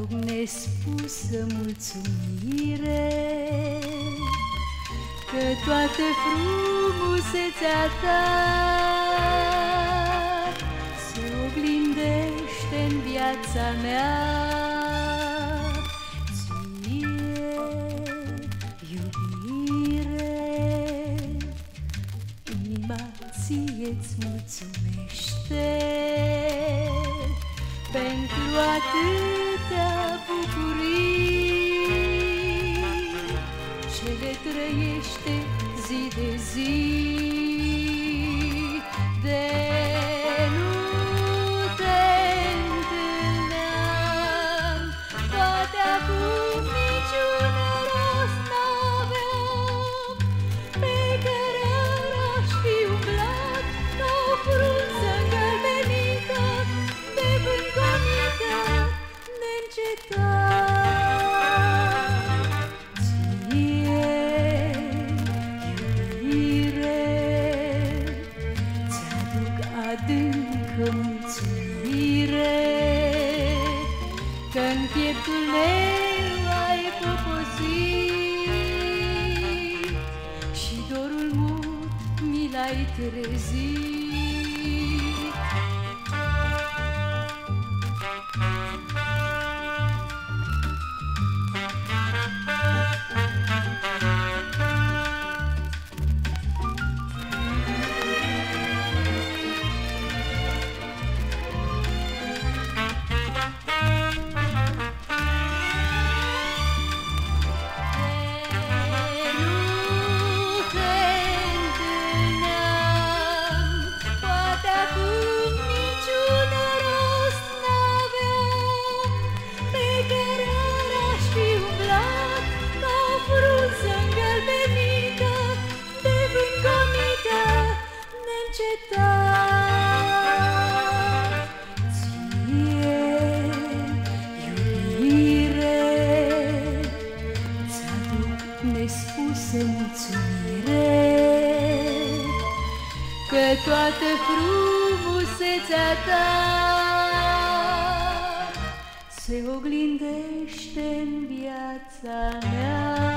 Ți-aduc nespusă mulțumire Că toată frumusețea ta Se oglindește în viața mea. Ție, iubire Inima ție-ți mulțumește. Pentru atâtea trăiește zi de zi mulțumire Că-n pieptul meu ai poposit Și dorul mult mi l-ai trezit toată frumusețea ta Se oglindește în viața mea